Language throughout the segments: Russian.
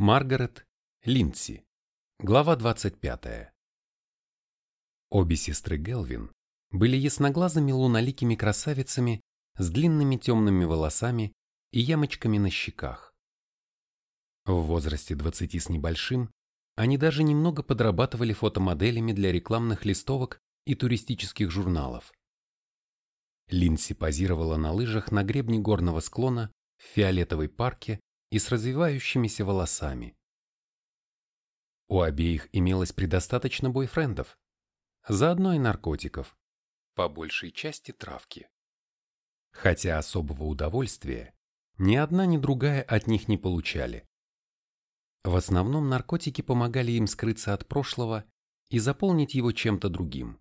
Маргарет, Линдси. Глава 25. Обе сестры Гелвин были ясноглазыми луналикими красавицами с длинными темными волосами и ямочками на щеках. В возрасте 20 с небольшим они даже немного подрабатывали фотомоделями для рекламных листовок и туристических журналов. Линдси позировала на лыжах на гребне горного склона в фиолетовой парке и с развивающимися волосами. У обеих имелось предостаточно бойфрендов, заодно и наркотиков, по большей части травки. Хотя особого удовольствия ни одна, ни другая от них не получали. В основном наркотики помогали им скрыться от прошлого и заполнить его чем-то другим.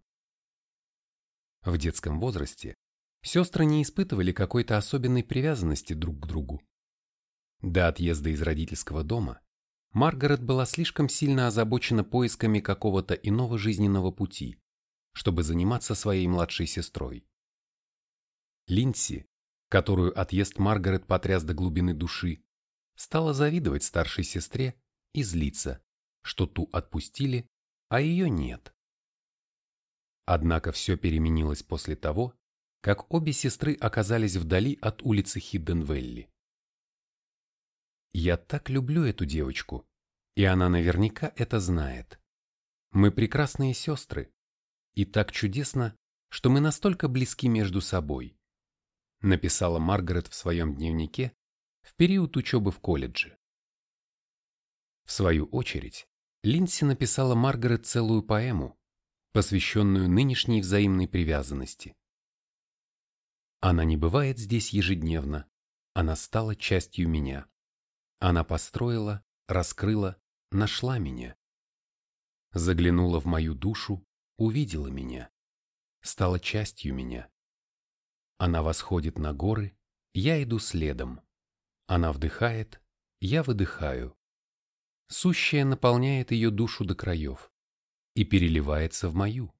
В детском возрасте сестры не испытывали какой-то особенной привязанности друг к другу. До отъезда из родительского дома Маргарет была слишком сильно озабочена поисками какого-то иного жизненного пути, чтобы заниматься своей младшей сестрой. Линдси, которую отъезд Маргарет потряс до глубины души, стала завидовать старшей сестре и злиться, что ту отпустили, а ее нет. Однако все переменилось после того, как обе сестры оказались вдали от улицы Хидденвелли. Я так люблю эту девочку, и она наверняка это знает. Мы прекрасные сестры, и так чудесно, что мы настолько близки между собой, написала Маргарет в своем дневнике в период учебы в колледже. В свою очередь, Линдси написала Маргарет целую поэму, посвященную нынешней взаимной привязанности. Она не бывает здесь ежедневно, она стала частью меня. Она построила, раскрыла, нашла меня. Заглянула в мою душу, увидела меня. Стала частью меня. Она восходит на горы, я иду следом. Она вдыхает, я выдыхаю. Сущее наполняет ее душу до краев и переливается в мою.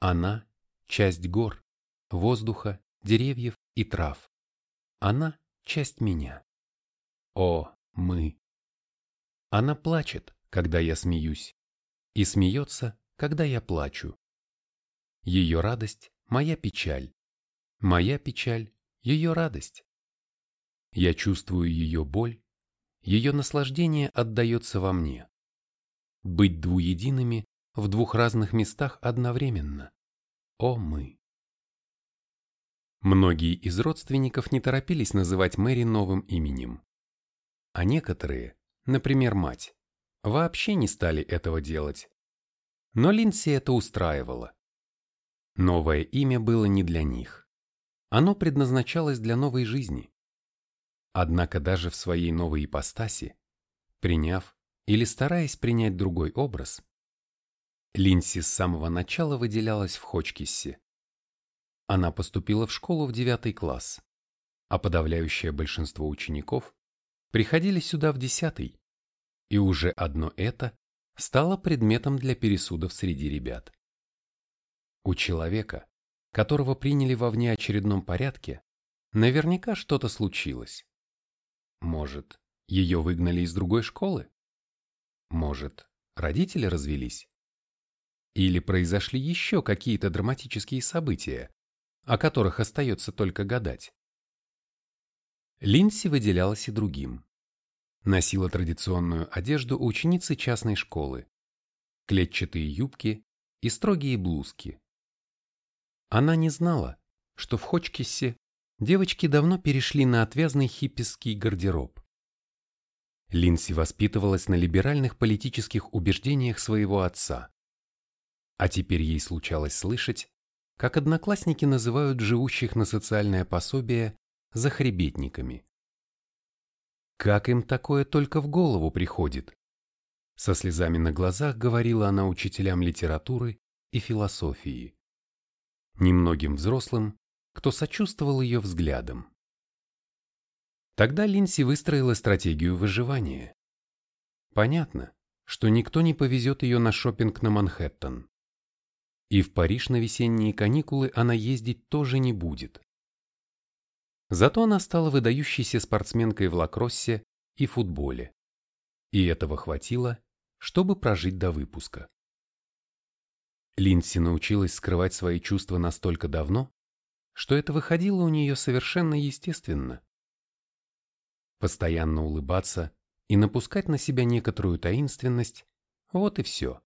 Она – часть гор, воздуха, деревьев и трав. Она – часть меня. О, мы! Она плачет, когда я смеюсь, и смеется, когда я плачу. Ее радость – моя печаль, моя печаль – ее радость. Я чувствую ее боль, ее наслаждение отдается во мне. Быть двуедиными в двух разных местах одновременно. О мы! Многие из родственников не торопились называть Мэри новым именем а некоторые, например, мать, вообще не стали этого делать. Но Линдси это устраивало. Новое имя было не для них. Оно предназначалось для новой жизни. Однако даже в своей новой ипостаси, приняв или стараясь принять другой образ, Линси с самого начала выделялась в Хочкиссе. Она поступила в школу в девятый класс, а подавляющее большинство учеников приходили сюда в десятый, и уже одно это стало предметом для пересудов среди ребят. У человека, которого приняли во внеочередном порядке, наверняка что-то случилось. Может, ее выгнали из другой школы? Может, родители развелись? Или произошли еще какие-то драматические события, о которых остается только гадать? Линси выделялась и другим. Носила традиционную одежду ученицы частной школы, клетчатые юбки и строгие блузки. Она не знала, что в Хочкиссе девочки давно перешли на отвязный хипписский гардероб. Линси воспитывалась на либеральных политических убеждениях своего отца. А теперь ей случалось слышать, как одноклассники называют живущих на социальное пособие захребетниками. Как им такое только в голову приходит? Со слезами на глазах говорила она учителям литературы и философии. Немногим взрослым, кто сочувствовал ее взглядом. Тогда Линси выстроила стратегию выживания. Понятно, что никто не повезет ее на шопинг на Манхэттен. И в Париж на весенние каникулы она ездить тоже не будет. Зато она стала выдающейся спортсменкой в лакроссе и футболе. И этого хватило, чтобы прожить до выпуска. Линдси научилась скрывать свои чувства настолько давно, что это выходило у нее совершенно естественно. Постоянно улыбаться и напускать на себя некоторую таинственность – вот и все.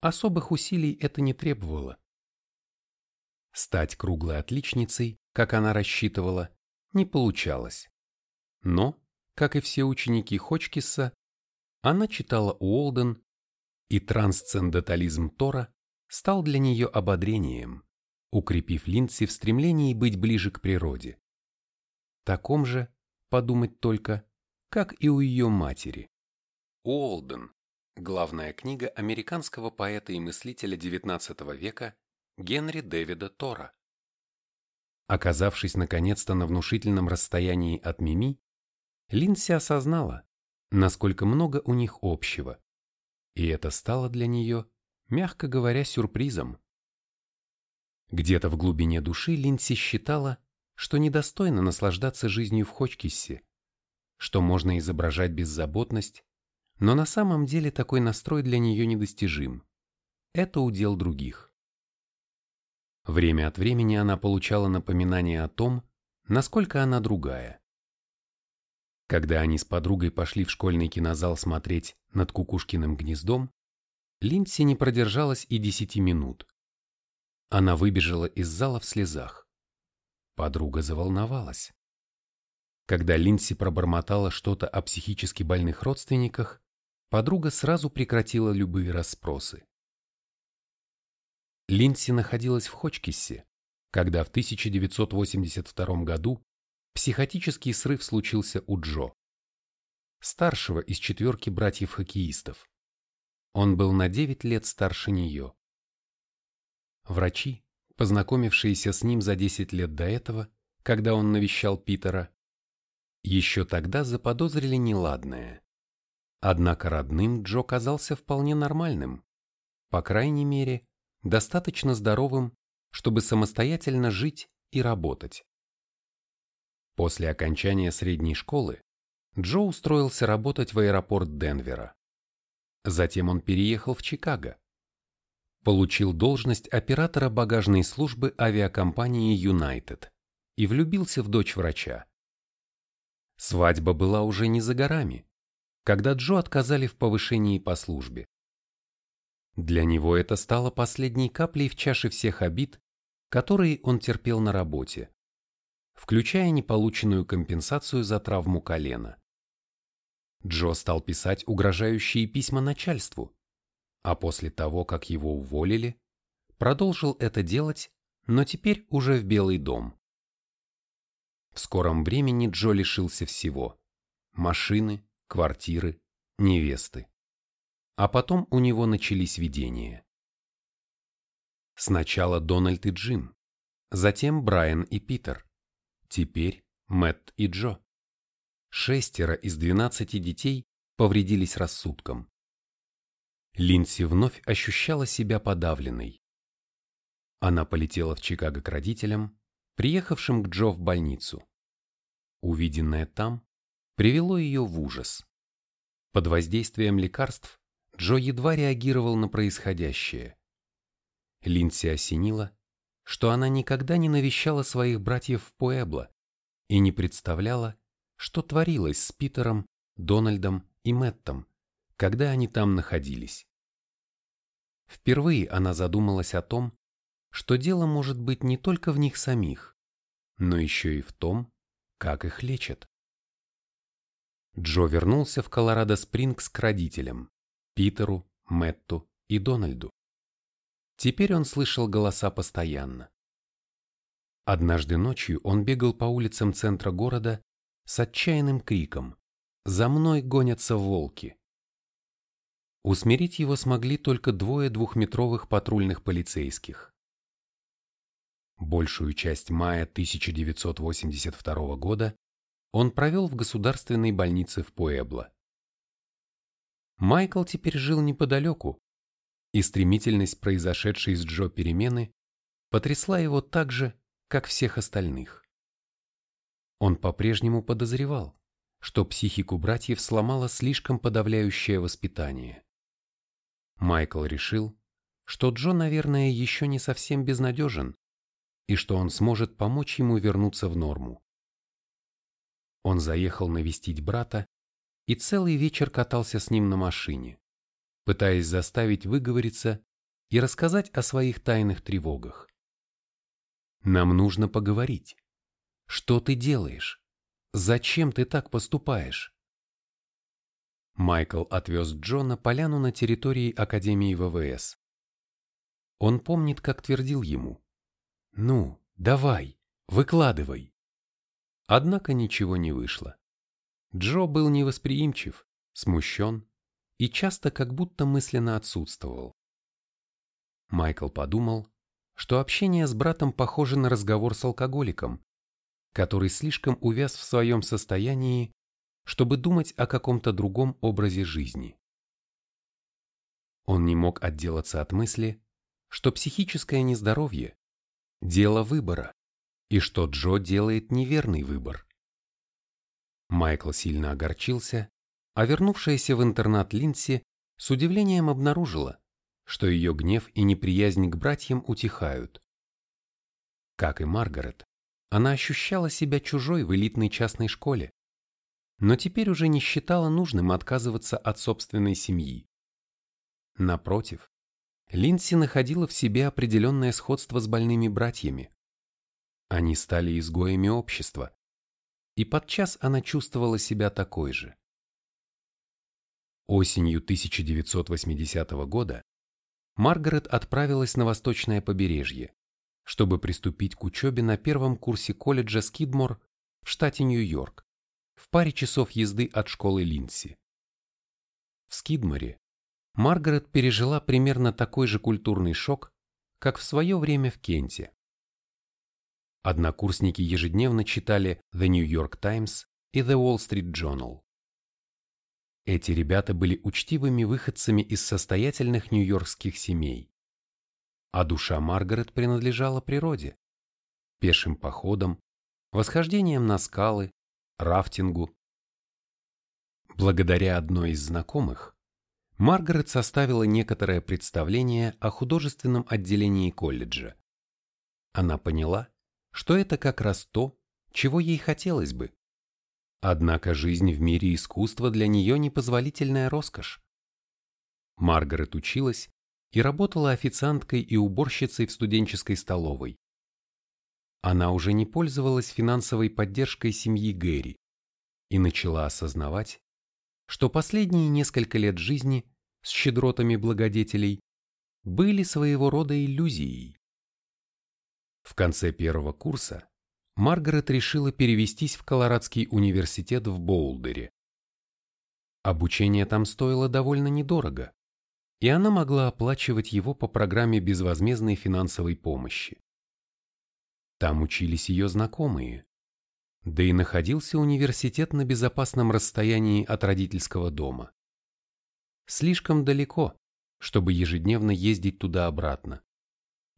Особых усилий это не требовало. Стать круглой отличницей, как она рассчитывала, не получалось. Но, как и все ученики Хочкисса, она читала Уолден, и трансцендентализм Тора стал для нее ободрением, укрепив Линдси в стремлении быть ближе к природе. Таком же, подумать только, как и у ее матери. Уолден – главная книга американского поэта и мыслителя XIX века Генри Дэвида Тора. Оказавшись наконец-то на внушительном расстоянии от Мими, Линдси осознала, насколько много у них общего. И это стало для нее, мягко говоря, сюрпризом. Где-то в глубине души Линдси считала, что недостойно наслаждаться жизнью в Хочкиссе, что можно изображать беззаботность, но на самом деле такой настрой для нее недостижим. Это удел других. Время от времени она получала напоминание о том, насколько она другая. Когда они с подругой пошли в школьный кинозал смотреть над Кукушкиным гнездом, Линдси не продержалась и десяти минут. Она выбежала из зала в слезах. Подруга заволновалась. Когда Линдси пробормотала что-то о психически больных родственниках, подруга сразу прекратила любые расспросы. Линдси находилась в Хочкиссе, когда в 1982 году психотический срыв случился у Джо, старшего из четверки братьев-хоккеистов. Он был на 9 лет старше нее. Врачи, познакомившиеся с ним за 10 лет до этого, когда он навещал Питера, еще тогда заподозрили неладное. Однако родным Джо казался вполне нормальным, по крайней мере, достаточно здоровым, чтобы самостоятельно жить и работать. После окончания средней школы Джо устроился работать в аэропорт Денвера. Затем он переехал в Чикаго. Получил должность оператора багажной службы авиакомпании United и влюбился в дочь врача. Свадьба была уже не за горами, когда Джо отказали в повышении по службе. Для него это стало последней каплей в чаше всех обид, которые он терпел на работе, включая неполученную компенсацию за травму колена. Джо стал писать угрожающие письма начальству, а после того, как его уволили, продолжил это делать, но теперь уже в Белый дом. В скором времени Джо лишился всего – машины, квартиры, невесты а потом у него начались видения. Сначала Дональд и Джим, затем Брайан и Питер, теперь Мэтт и Джо. Шестеро из двенадцати детей повредились рассудком. Линдси вновь ощущала себя подавленной. Она полетела в Чикаго к родителям, приехавшим к Джо в больницу. Увиденное там привело ее в ужас. Под воздействием лекарств Джо едва реагировал на происходящее. Линдси осенила, что она никогда не навещала своих братьев в Пуэбло и не представляла, что творилось с Питером, Дональдом и Мэттом, когда они там находились. Впервые она задумалась о том, что дело может быть не только в них самих, но еще и в том, как их лечат. Джо вернулся в Колорадо-Спрингс к родителям. Питеру, Мэтту и Дональду. Теперь он слышал голоса постоянно. Однажды ночью он бегал по улицам центра города с отчаянным криком «За мной гонятся волки!». Усмирить его смогли только двое двухметровых патрульных полицейских. Большую часть мая 1982 года он провел в государственной больнице в Пуэбло. Майкл теперь жил неподалеку, и стремительность произошедшей с Джо перемены потрясла его так же, как всех остальных. Он по-прежнему подозревал, что психику братьев сломало слишком подавляющее воспитание. Майкл решил, что Джо, наверное, еще не совсем безнадежен, и что он сможет помочь ему вернуться в норму. Он заехал навестить брата и целый вечер катался с ним на машине, пытаясь заставить выговориться и рассказать о своих тайных тревогах. «Нам нужно поговорить. Что ты делаешь? Зачем ты так поступаешь?» Майкл отвез Джо на поляну на территории Академии ВВС. Он помнит, как твердил ему. «Ну, давай, выкладывай». Однако ничего не вышло. Джо был невосприимчив, смущен и часто как будто мысленно отсутствовал. Майкл подумал, что общение с братом похоже на разговор с алкоголиком, который слишком увяз в своем состоянии, чтобы думать о каком-то другом образе жизни. Он не мог отделаться от мысли, что психическое нездоровье – дело выбора, и что Джо делает неверный выбор. Майкл сильно огорчился, а вернувшаяся в интернат Линси с удивлением обнаружила, что ее гнев и неприязнь к братьям утихают. Как и Маргарет, она ощущала себя чужой в элитной частной школе, но теперь уже не считала нужным отказываться от собственной семьи. Напротив, Линси находила в себе определенное сходство с больными братьями. Они стали изгоями общества, и подчас она чувствовала себя такой же. Осенью 1980 года Маргарет отправилась на восточное побережье, чтобы приступить к учебе на первом курсе колледжа Скидмор в штате Нью-Йорк, в паре часов езды от школы Линси. В Скидморе Маргарет пережила примерно такой же культурный шок, как в свое время в Кенте. Однокурсники ежедневно читали The New York Times и The Wall Street Journal. Эти ребята были учтивыми выходцами из состоятельных нью-йоркских семей. А душа Маргарет принадлежала природе, пешим походам, восхождением на скалы, рафтингу. Благодаря одной из знакомых, Маргарет составила некоторое представление о художественном отделении колледжа. Она поняла, что это как раз то, чего ей хотелось бы. Однако жизнь в мире искусства для нее непозволительная роскошь. Маргарет училась и работала официанткой и уборщицей в студенческой столовой. Она уже не пользовалась финансовой поддержкой семьи Гэри и начала осознавать, что последние несколько лет жизни с щедротами благодетелей были своего рода иллюзией. В конце первого курса Маргарет решила перевестись в Колорадский университет в Боулдере. Обучение там стоило довольно недорого, и она могла оплачивать его по программе безвозмездной финансовой помощи. Там учились ее знакомые, да и находился университет на безопасном расстоянии от родительского дома. Слишком далеко, чтобы ежедневно ездить туда-обратно,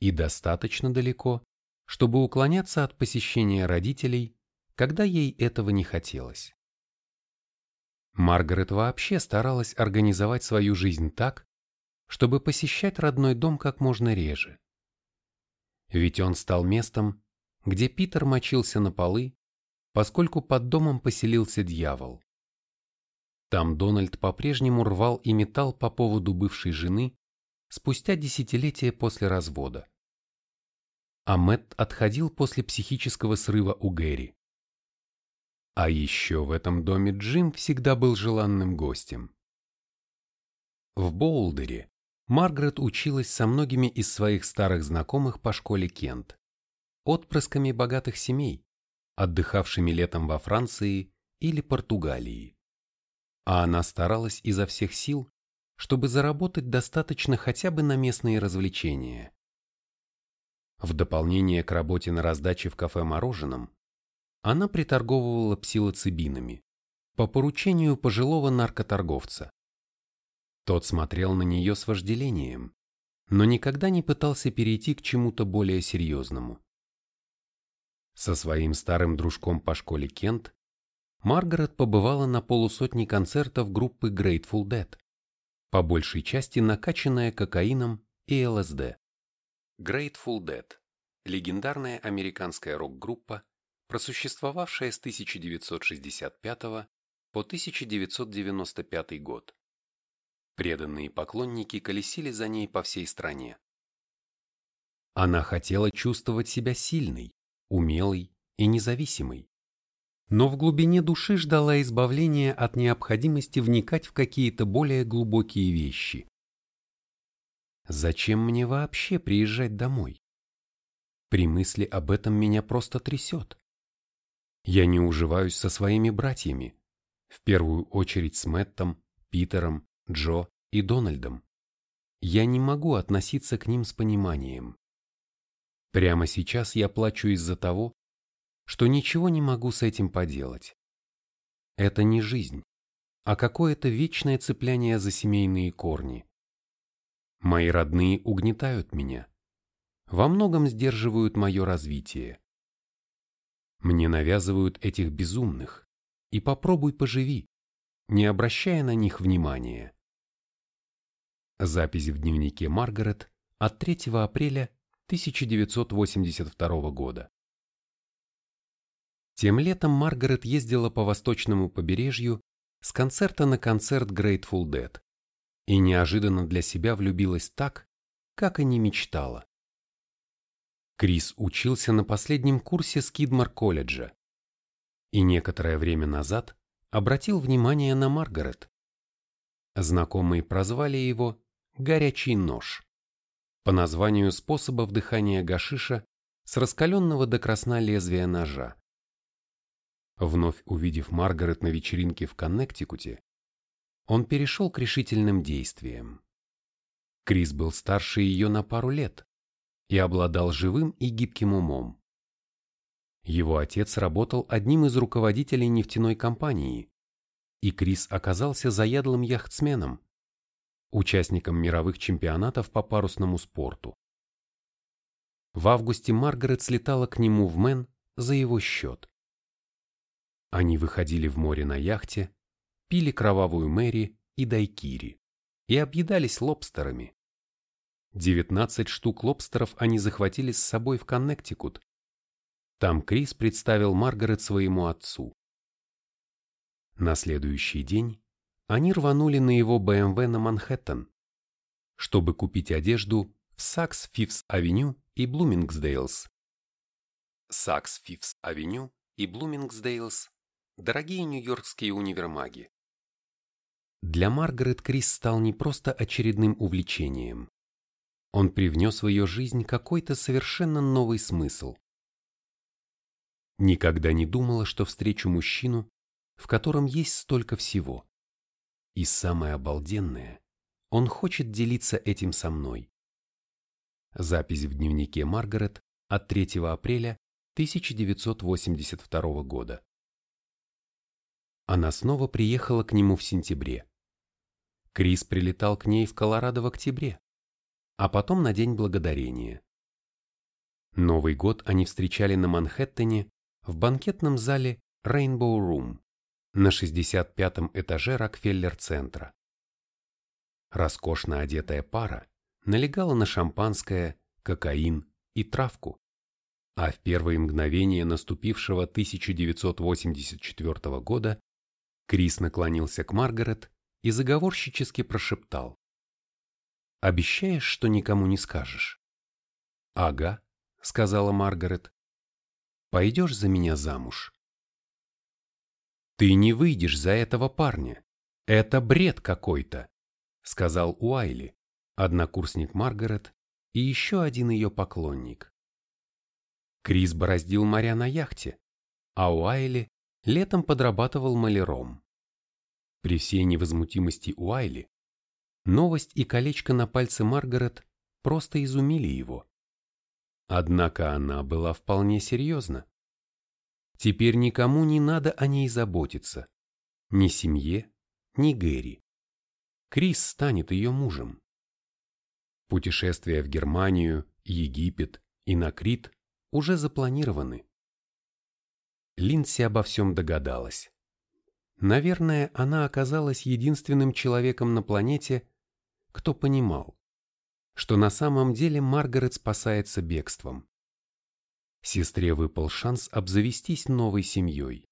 и достаточно далеко, чтобы уклоняться от посещения родителей, когда ей этого не хотелось. Маргарет вообще старалась организовать свою жизнь так, чтобы посещать родной дом как можно реже. Ведь он стал местом, где Питер мочился на полы, поскольку под домом поселился дьявол. Там Дональд по-прежнему рвал и метал по поводу бывшей жены спустя десятилетия после развода а Мэтт отходил после психического срыва у Гэри. А еще в этом доме Джим всегда был желанным гостем. В Боулдере Маргарет училась со многими из своих старых знакомых по школе Кент, отпрысками богатых семей, отдыхавшими летом во Франции или Португалии. А она старалась изо всех сил, чтобы заработать достаточно хотя бы на местные развлечения. В дополнение к работе на раздаче в кафе мороженым, она приторговывала псилоцибинами по поручению пожилого наркоторговца. Тот смотрел на нее с вожделением, но никогда не пытался перейти к чему-то более серьезному. Со своим старым дружком по школе Кент Маргарет побывала на полусотни концертов группы Grateful Dead, по большей части накачанная кокаином и ЛСД. Grateful Dead – легендарная американская рок-группа, просуществовавшая с 1965 по 1995 год. Преданные поклонники колесили за ней по всей стране. Она хотела чувствовать себя сильной, умелой и независимой. Но в глубине души ждала избавления от необходимости вникать в какие-то более глубокие вещи. Зачем мне вообще приезжать домой? При мысли об этом меня просто трясет. Я не уживаюсь со своими братьями, в первую очередь с Мэттом, Питером, Джо и Дональдом. Я не могу относиться к ним с пониманием. Прямо сейчас я плачу из-за того, что ничего не могу с этим поделать. Это не жизнь, а какое-то вечное цепляние за семейные корни. Мои родные угнетают меня, во многом сдерживают мое развитие. Мне навязывают этих безумных, и попробуй поживи, не обращая на них внимания. Запись в дневнике Маргарет от 3 апреля 1982 года. Тем летом Маргарет ездила по восточному побережью с концерта на концерт Grateful Dead и неожиданно для себя влюбилась так, как и не мечтала. Крис учился на последнем курсе Скидмар колледжа и некоторое время назад обратил внимание на Маргарет. Знакомые прозвали его «горячий нож» по названию способа вдыхания гашиша с раскаленного до красна лезвия ножа. Вновь увидев Маргарет на вечеринке в Коннектикуте, он перешел к решительным действиям. Крис был старше ее на пару лет и обладал живым и гибким умом. Его отец работал одним из руководителей нефтяной компании, и Крис оказался заядлым яхтсменом, участником мировых чемпионатов по парусному спорту. В августе Маргарет слетала к нему в Мэн за его счет. Они выходили в море на яхте, пили кровавую Мэри и дайкири и объедались лобстерами. 19 штук лобстеров они захватили с собой в Коннектикут. Там Крис представил Маргарет своему отцу. На следующий день они рванули на его БМВ на Манхэттен, чтобы купить одежду в Saks Fifth Avenue и Bloomingdale's. Saks Fifth Avenue и Bloomingdale's – дорогие нью-йоркские универмаги. Для Маргарет Крис стал не просто очередным увлечением. Он привнес в ее жизнь какой-то совершенно новый смысл. Никогда не думала, что встречу мужчину, в котором есть столько всего. И самое обалденное, он хочет делиться этим со мной. Запись в дневнике Маргарет от 3 апреля 1982 года. Она снова приехала к нему в сентябре. Крис прилетал к ней в Колорадо в октябре, а потом на День Благодарения. Новый год они встречали на Манхэттене в банкетном зале Rainbow Room на 65-м этаже Рокфеллер-центра. Роскошно одетая пара налегала на шампанское, кокаин и травку, а в первые мгновения наступившего 1984 года Крис наклонился к Маргарет и заговорщически прошептал. «Обещаешь, что никому не скажешь?» «Ага», — сказала Маргарет. «Пойдешь за меня замуж?» «Ты не выйдешь за этого парня. Это бред какой-то», — сказал Уайли, однокурсник Маргарет и еще один ее поклонник. Крис бороздил моря на яхте, а Уайли летом подрабатывал маляром. При всей невозмутимости Уайли, новость и колечко на пальце Маргарет просто изумили его. Однако она была вполне серьезна. Теперь никому не надо о ней заботиться. Ни семье, ни Гэри. Крис станет ее мужем. Путешествия в Германию, Египет и на Крит уже запланированы. Линдси обо всем догадалась. наверное, она оказалась единственным человеком на планете, кто понимал, что на самом деле Маргарет спасается бегством. Сестре выпал шанс обзавестись новой семьей.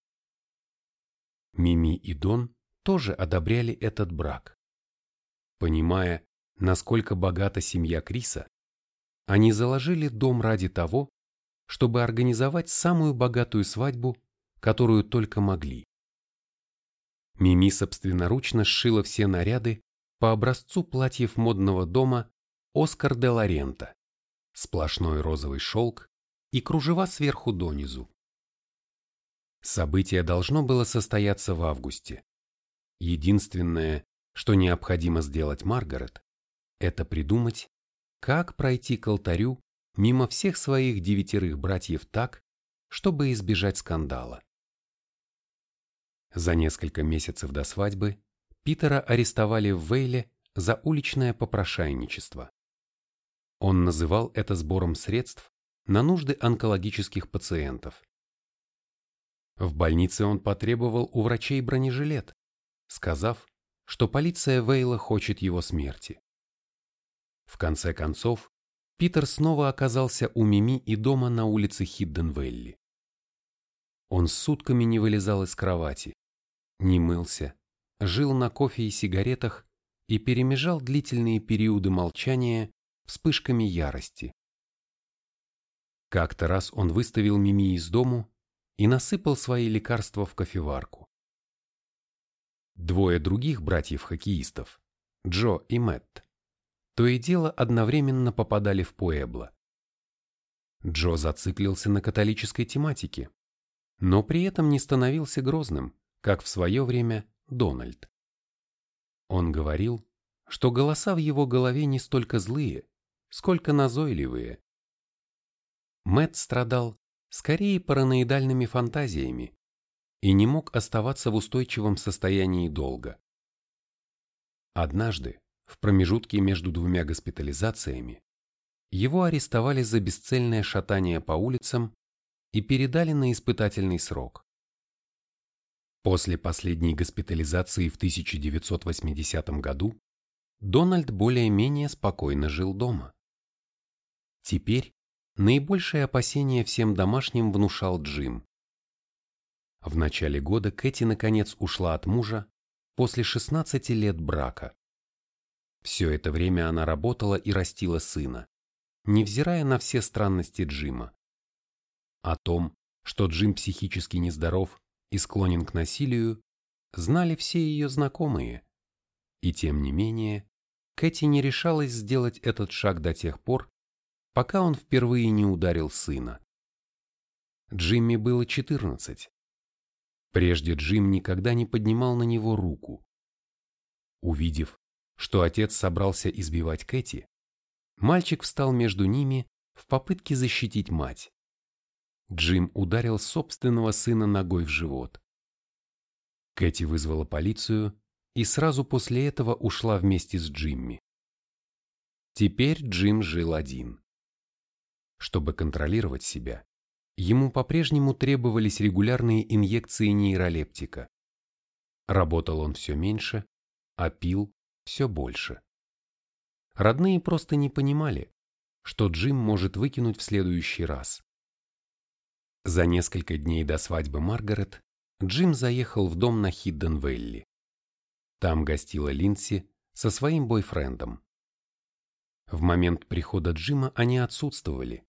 Мими и Дон тоже одобряли этот брак. Понимая, насколько богата семья Криса, они заложили дом ради того, чтобы организовать самую богатую свадьбу, которую только могли. Мими собственноручно сшила все наряды по образцу платьев модного дома Оскар де Лорента, сплошной розовый шелк и кружева сверху донизу. Событие должно было состояться в августе. Единственное, что необходимо сделать Маргарет, это придумать, как пройти к алтарю мимо всех своих девятерых братьев так, чтобы избежать скандала. За несколько месяцев до свадьбы Питера арестовали в Вейле за уличное попрошайничество. Он называл это сбором средств на нужды онкологических пациентов. В больнице он потребовал у врачей бронежилет, сказав, что полиция Вейла хочет его смерти. В конце концов, Питер снова оказался у Мими и дома на улице Хидденвелли. Он сутками не вылезал из кровати, не мылся, жил на кофе и сигаретах и перемежал длительные периоды молчания вспышками ярости. Как-то раз он выставил Мими из дому и насыпал свои лекарства в кофеварку. Двое других братьев-хоккеистов, Джо и Мэтт, то и дело одновременно попадали в Пуэбло. Джо зациклился на католической тематике, но при этом не становился грозным, как в свое время Дональд. Он говорил, что голоса в его голове не столько злые, сколько назойливые. Мэт страдал скорее параноидальными фантазиями и не мог оставаться в устойчивом состоянии долго. Однажды, в промежутке между двумя госпитализациями, его арестовали за бесцельное шатание по улицам и передали на испытательный срок. После последней госпитализации в 1980 году Дональд более-менее спокойно жил дома. Теперь наибольшее опасение всем домашним внушал Джим. В начале года Кэти наконец ушла от мужа после 16 лет брака. Все это время она работала и растила сына, невзирая на все странности Джима. О том, что Джим психически нездоров и склонен к насилию, знали все ее знакомые. И тем не менее, Кэти не решалась сделать этот шаг до тех пор, пока он впервые не ударил сына. Джимми было 14. Прежде Джим никогда не поднимал на него руку. Увидев, что отец собрался избивать Кэти, мальчик встал между ними в попытке защитить мать. Джим ударил собственного сына ногой в живот. Кэти вызвала полицию и сразу после этого ушла вместе с Джимми. Теперь Джим жил один. Чтобы контролировать себя, ему по-прежнему требовались регулярные инъекции нейролептика. Работал он все меньше, а пил все больше. Родные просто не понимали, что Джим может выкинуть в следующий раз. За несколько дней до свадьбы Маргарет Джим заехал в дом на Хидденвелли. Там гостила Линси со своим бойфрендом. В момент прихода Джима они отсутствовали,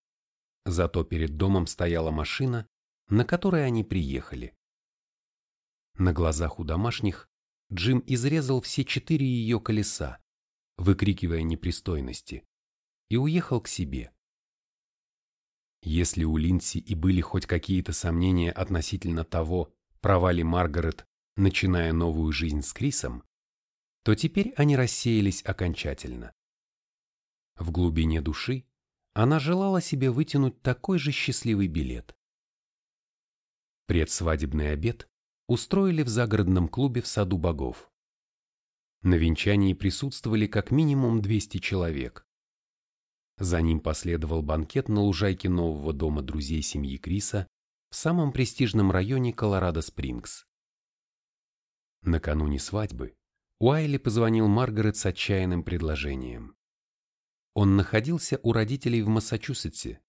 зато перед домом стояла машина, на которой они приехали. На глазах у домашних Джим изрезал все четыре ее колеса, выкрикивая непристойности, и уехал к себе. Если у Линси и были хоть какие-то сомнения относительно того, права ли Маргарет, начиная новую жизнь с Крисом, то теперь они рассеялись окончательно. В глубине души она желала себе вытянуть такой же счастливый билет. Предсвадебный обед устроили в загородном клубе в саду богов. На венчании присутствовали как минимум 200 человек. За ним последовал банкет на лужайке нового дома друзей семьи Криса в самом престижном районе Колорадо-Спрингс. Накануне свадьбы Уайли позвонил Маргарет с отчаянным предложением. Он находился у родителей в Массачусетсе.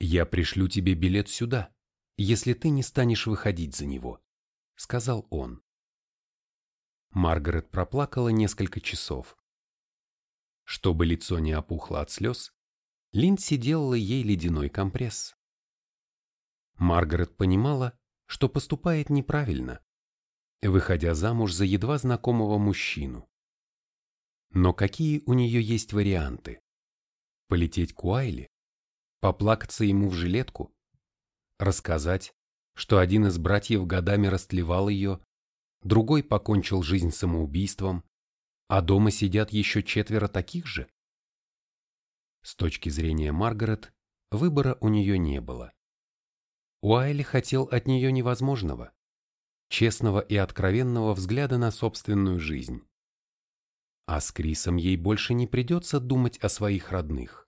«Я пришлю тебе билет сюда, если ты не станешь выходить за него», — сказал он. Маргарет проплакала несколько часов. Чтобы лицо не опухло от слез, Линдси делала ей ледяной компресс. Маргарет понимала, что поступает неправильно, выходя замуж за едва знакомого мужчину. Но какие у нее есть варианты? Полететь к Уайли? Поплакаться ему в жилетку? Рассказать, что один из братьев годами растлевал ее, другой покончил жизнь самоубийством, а дома сидят еще четверо таких же? С точки зрения Маргарет, выбора у нее не было. Уайли хотел от нее невозможного, честного и откровенного взгляда на собственную жизнь. А с Крисом ей больше не придется думать о своих родных.